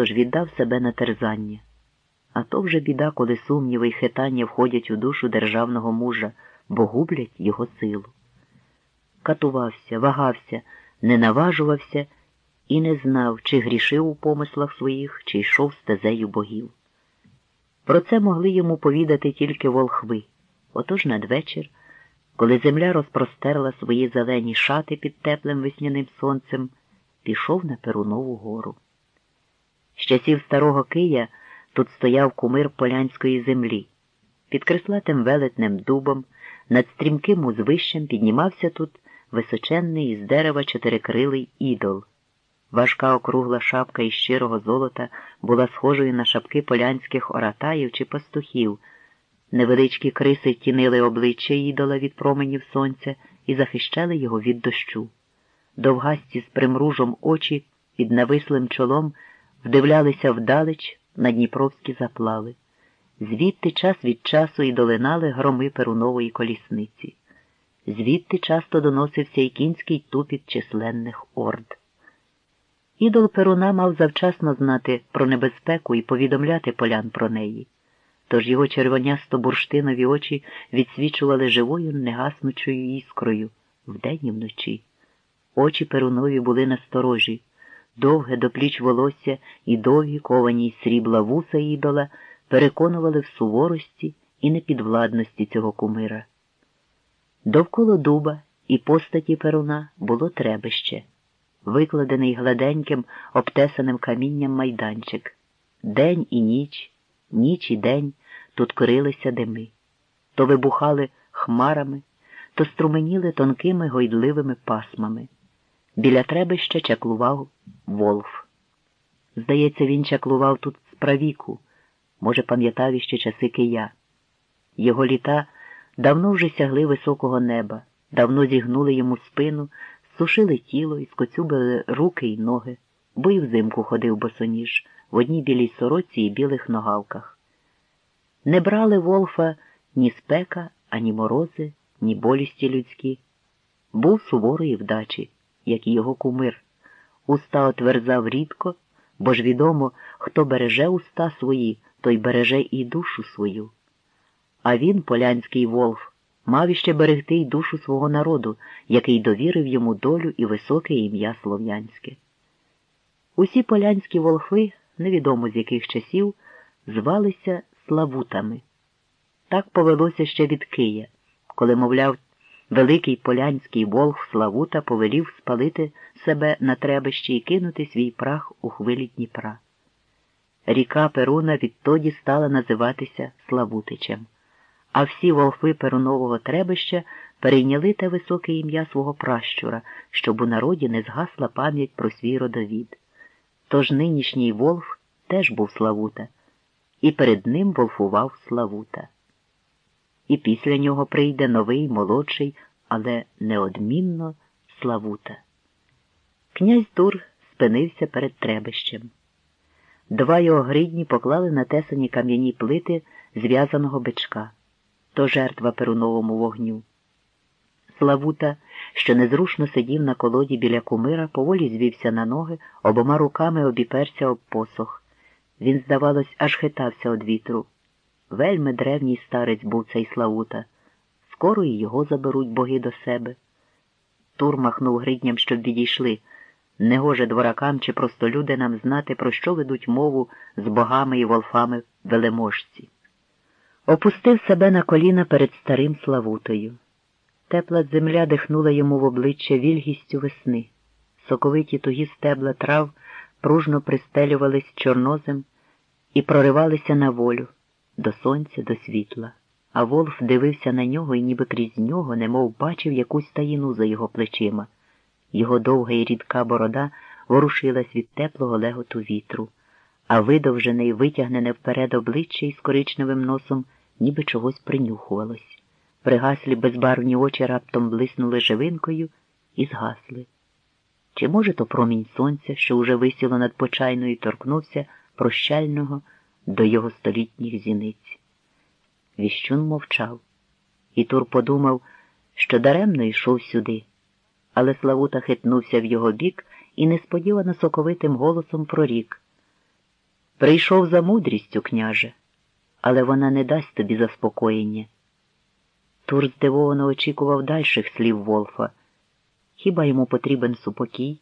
тож віддав себе на терзання. А то вже біда, коли сумніви й хитання входять у душу державного мужа, бо гублять його силу. Катувався, вагався, не наважувався і не знав, чи грішив у помислах своїх, чи йшов стезею богів. Про це могли йому повідати тільки волхви. Отож надвечір, коли земля розпростерла свої зелені шати під теплим весняним сонцем, пішов на Перунову гору. З часів старого Кия тут стояв кумир полянської землі. Під креслатим велетним дубом, над стрімким узвищем піднімався тут височенний із дерева чотирикрилий ідол. Важка округла шапка із щирого золота була схожою на шапки полянських оратаїв чи пастухів. Невеличкі криси тінили обличчя ідола від променів сонця і захищали його від дощу. Довгасті з примружом очі під навислим чолом вдивлялися вдалеч на дніпровські заплави. Звідти час від часу і долинали громи перунової колісниці. Звідти часто доносився і кінський тупіт численних орд. Ідол Перуна мав завчасно знати про небезпеку і повідомляти полян про неї, тож його червонясто бурштинові очі відсвічували живою негаснучою іскрою вдень і вночі. Очі Перунові були насторожі, довге до пліч волосся і довгі ковані срібла вуса ідола переконували в суворості і непідвладності цього кумира. Довкола дуба і постаті Перуна було требище викладений гладеньким, обтесаним камінням майданчик. День і ніч, ніч і день тут корилися дими, то вибухали хмарами, то струменіли тонкими гойдливими пасмами. Біля требища чаклував Волф. Здається, він чаклував тут справіку, може, пам'ятав іще часи кия. Його літа давно вже сягли високого неба, давно зігнули йому спину, сушили тіло і скоцюбили руки й ноги, бо й взимку ходив босоніж в одній білій сороці і білих ногавках. Не брали Волфа ні спека, ані морози, ні болісті людські. Був суворої вдачі, як і його кумир. Уста отверзав рідко, бо ж відомо, хто береже уста свої, той береже і душу свою. А він, полянський Волф, мав іще берегти й душу свого народу, який довірив йому долю і високе ім'я слов'янське. Усі полянські волхви, невідомо з яких часів, звалися Славутами. Так повелося ще від Кия, коли, мовляв, великий полянський волх Славута повелів спалити себе на требищі і кинути свій прах у хвилі Дніпра. Ріка Перуна відтоді стала називатися Славутичем а всі волхви Перунового требища перейняли те високе ім'я свого пращура, щоб у народі не згасла пам'ять про свій родовід. Тож нинішній Волф теж був Славута, і перед ним волфував Славута. І після нього прийде новий, молодший, але неодмінно Славута. Князь Тур спинився перед требищем. Два його гридні поклали на тесані кам'яні плити зв'язаного бичка то жертва перуновому вогню. Славута, що незрушно сидів на колоді біля кумира, поволі звівся на ноги, обома руками обіперся об посох. Він, здавалось, аж хитався од вітру. Вельми древній старець був цей Славута. Скоро і його заберуть боги до себе. Тур махнув гридням, щоб відійшли. Негоже дворакам чи простолюдинам знати, про що ведуть мову з богами і волфами велеможці. Опустив себе на коліна перед старим Славутою. Тепла земля дихнула йому в обличчя вільгістю весни. Соковиті тугі стебла трав пружно пристелювались чорнозем і проривалися на волю до сонця, до світла. А Волф дивився на нього і ніби крізь нього, немов бачив якусь таїну за його плечима. Його довга і рідка борода ворушилась від теплого леготу вітру, а видовжене й витягнене вперед обличчя із коричневим носом ніби чогось принюхувалось. Пригаслі безбарвні очі раптом блиснули живинкою і згасли. Чи, може, то промінь сонця, що уже висіло над почайною, торкнувся прощального до його столітніх зіниць? Віщун мовчав, і Тур подумав, що даремно йшов сюди, але Славута хитнувся в його бік і несподівано соковитим голосом прорік. Прийшов за мудрістю, княже, але вона не дасть тобі заспокоєння. Тур здивовано очікував дальших слів Волфа. Хіба йому потрібен супокій?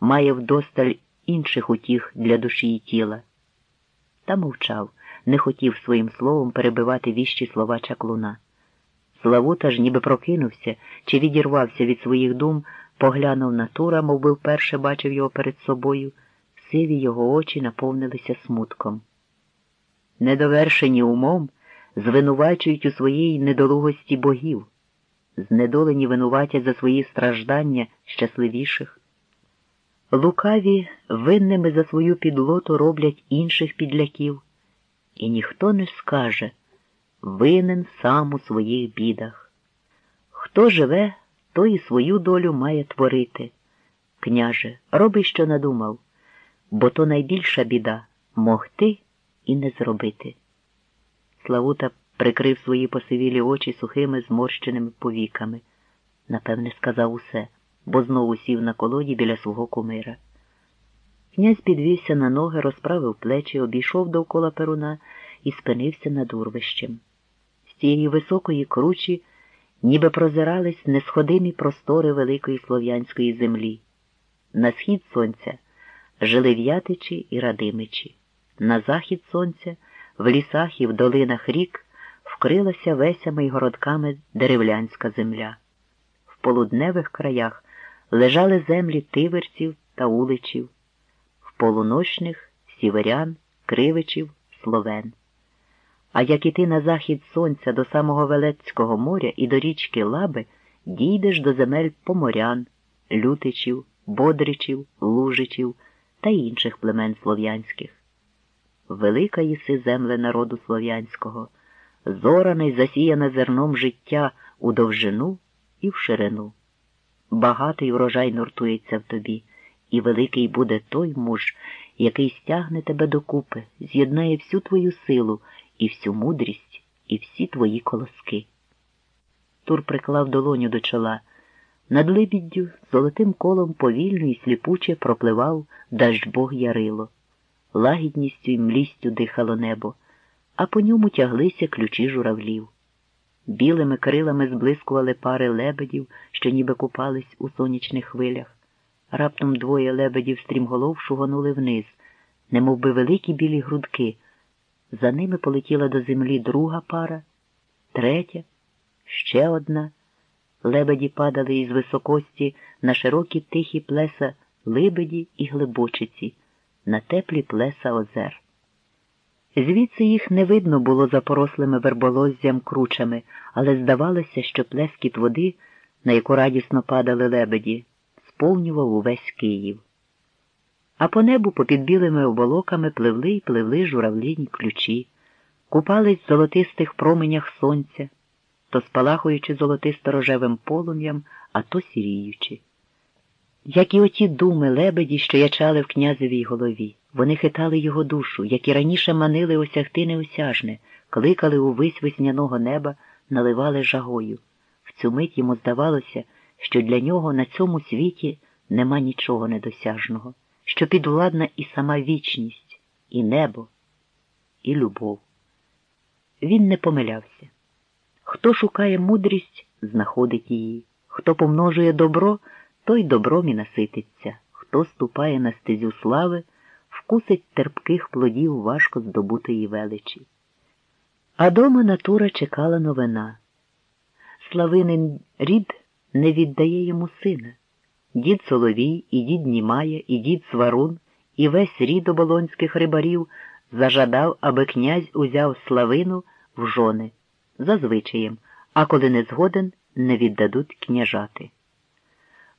Має вдосталь інших утіх для душі і тіла. Та мовчав, не хотів своїм словом перебивати віщі слова чаклуна. Славута ж ніби прокинувся чи відірвався від своїх дум, поглянув на Тура, мов би вперше бачив його перед собою, сиві його очі наповнилися смутком. Недовершені умом звинувачують у своїй недолугості богів, знедолені винуватять за свої страждання щасливіших. Лукаві винними за свою підлоту роблять інших підляків, і ніхто не скаже винен сам у своїх бідах. Хто живе, той і свою долю має творити. Княже, роби, що надумав, бо то найбільша біда могти і не зробити. Славута прикрив свої посивілі очі сухими зморщеними повіками. Напевне, сказав усе, бо знову сів на колоді біля свого кумира. Князь підвівся на ноги, розправив плечі, обійшов довкола перуна і спинився над урвищем. З цієї високої кручі ніби прозирались несходимі простори великої слов'янської землі. На схід сонця жили в'ятичі і радимичі, на захід сонця в лісах і в долинах рік вкрилася весями й городками деревлянська земля. В полудневих краях лежали землі тиверців та уличів, в полуночних сіверян, кривичів, словен. А як іти на захід сонця до самого Велецького моря і до річки Лаби, дійдеш до земель поморян, лютичів, бодричів, лужичів та інших племен слов'янських. Велика єси земле народу слов'янського, зорана й засіяна зерном життя у довжину і в ширину. Багатий урожай нуртується в тобі, і великий буде той муж, який стягне тебе докупи, з'єднає всю твою силу і всю мудрість, і всі твої колоски. Тур приклав долоню до чола. Над либіддю золотим колом повільно і сліпуче пропливав Дажбог Ярило лагідністю й млістю дихало небо, а по ньому тяглися ключі журавлів. Білими крилами зблискували пари лебедів, що ніби купались у сонячних хвилях. Раптом двоє лебедів стрімголов шуганули вниз, немов би великі білі грудки. За ними полетіла до землі друга пара, третя, ще одна. Лебеді падали із високості на широкі тихі плеса либеді і глибочиці на теплі плеса озер. Звідси їх не видно було за порослими верболоззям кручами, але здавалося, що плескіт води, на яку радісно падали лебеді, сповнював увесь Київ. А по небу попід білими оболоками пливли й пливли журавліні ключі, купались в золотистих променях сонця, то спалахуючи золотисто рожевим полум'ям, а то сіріючи. Як і оті думи лебеді, що ячали в князевій голові, вони хитали його душу, як і раніше манили осягти неосяжне, кликали увесь весняного неба, наливали жагою. В цю мить йому здавалося, що для нього на цьому світі нема нічого недосяжного, що підвладна і сама вічність, і небо, і любов. Він не помилявся. Хто шукає мудрість, знаходить її, хто помножує добро той добром і насититься, хто ступає на стезю слави, вкусить терпких плодів важко здобутої величі. А дома натура чекала новина. Славинин рід не віддає йому сина. Дід Соловій, і дід Німая, і дід Сварун, і весь рід оболонських рибарів зажадав, аби князь узяв славину в жони, за звичаєм, а коли не згоден, не віддадуть княжати.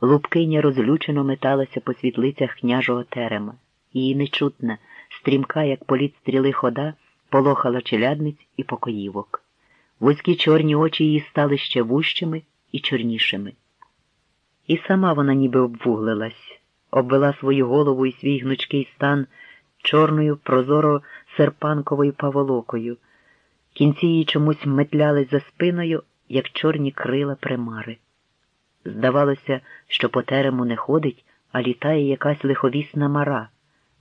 Лубкиня розлючено металася по світлицях княжого терема. Її нечутна, стрімка, як політ стріли хода, полохала челядниць і покоївок. Вузькі чорні очі її стали ще вущими і чорнішими. І сама вона ніби обвуглилась, обвела свою голову і свій гнучкий стан чорною прозоро серпанковою паволокою. Кінці її чомусь метлялись за спиною, як чорні крила примари. Здавалося, що по терему не ходить, а літає якась лиховісна мара,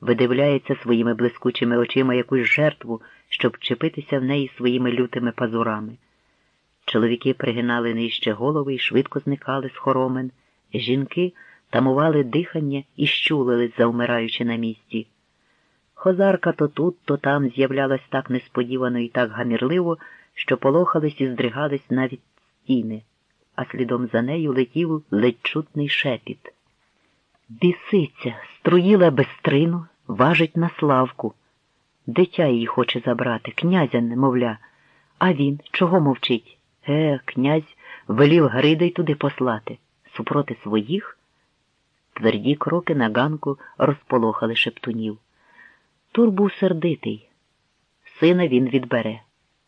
видивляється своїми блискучими очима якусь жертву, щоб вчепитися в неї своїми лютими пазурами. Чоловіки пригинали нижче голови і швидко зникали з хоромен, жінки тамували дихання і щулились, завмираючи на місці. Хозарка то тут, то там з'являлась так несподівано і так гамірливо, що полохались і здригались навіть стіни, а слідом за нею летів ледь чутний шепіт. Біситься, струїла безстрину, важить на славку. Дитя її хоче забрати, князя, немовля. А він чого мовчить? Е, князь велів Гридей туди послати. Супроти своїх? Тверді кроки на ганку розполохали шептунів. Тур був сердитий. Сина він відбере,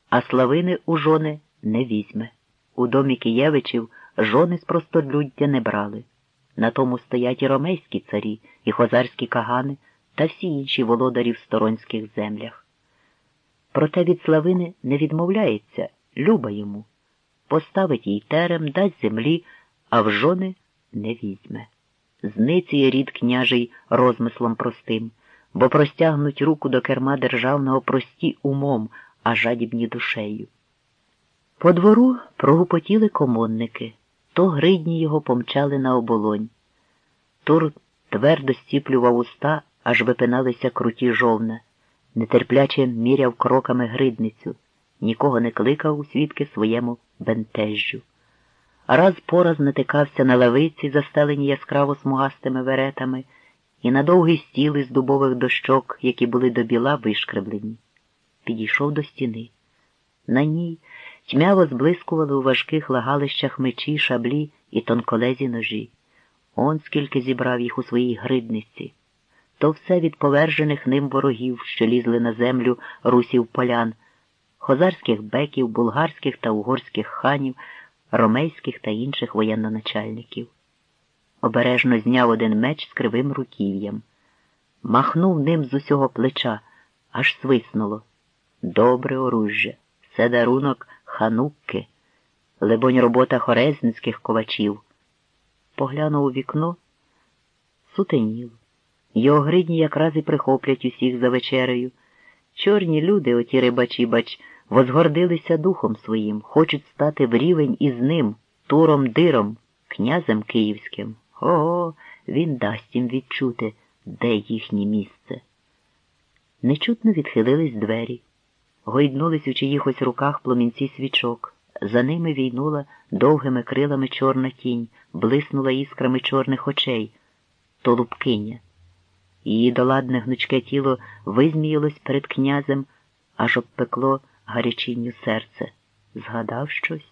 а славини у жони не візьме. У домі Києвичів жони з простолюддя не брали. На тому стоять і ромейські царі, і хозарські кагани та всі інші володарі в сторонських землях. Проте від славини не відмовляється, люба йому. Поставить їй терем, дасть землі, а в жони не візьме. Зниціє рід княжий розмислом простим, бо простягнуть руку до керма державного прості умом, а жадібні душею. По двору прогупотіли комонники, то гридні його помчали на оболонь. Тур твердо стіплював уста, аж випиналися круті жовна, нетерпляче міряв кроками гридницю, нікого не кликав у свідки своєму бентежжю. Раз по раз натикався на лавиці, застелені яскраво смугастими веретами, і на довгий стіл із дубових дощок, які були до біла вишкреблені. Підійшов до стіни. На ній тьмяво зблискували у важких лагалищах мечі, шаблі і тонколезі ножі. Он скільки зібрав їх у своїй гридниці. То все від повержених ним ворогів, що лізли на землю русів полян, хозарських беків, булгарських та угорських ханів, ромейських та інших воєнноначальників. Обережно зняв один меч з кривим руків'ям, махнув ним з усього плеча, аж свиснуло. Добре оружжя, це дарунок ханукки, либонь, робота хорезницьких ковачів. Поглянув у вікно, сутенів. Його гридні якраз і прихоплять усіх за вечерею. Чорні люди, оті рибачі, бач, возгордилися духом своїм, хочуть стати в рівень із ним, туром диром, князем київським. Ого, він дасть їм відчути, де їхнє місце. Нечутно відхилились двері, гойднулись у чиїхось руках пломінці свічок. За ними війнула довгими крилами чорна тінь, блиснула іскрами чорних очей, толупкиня. Її доладне гнучке тіло визміялось перед князем, аж обпекло гарячінню серце. Згадав щось?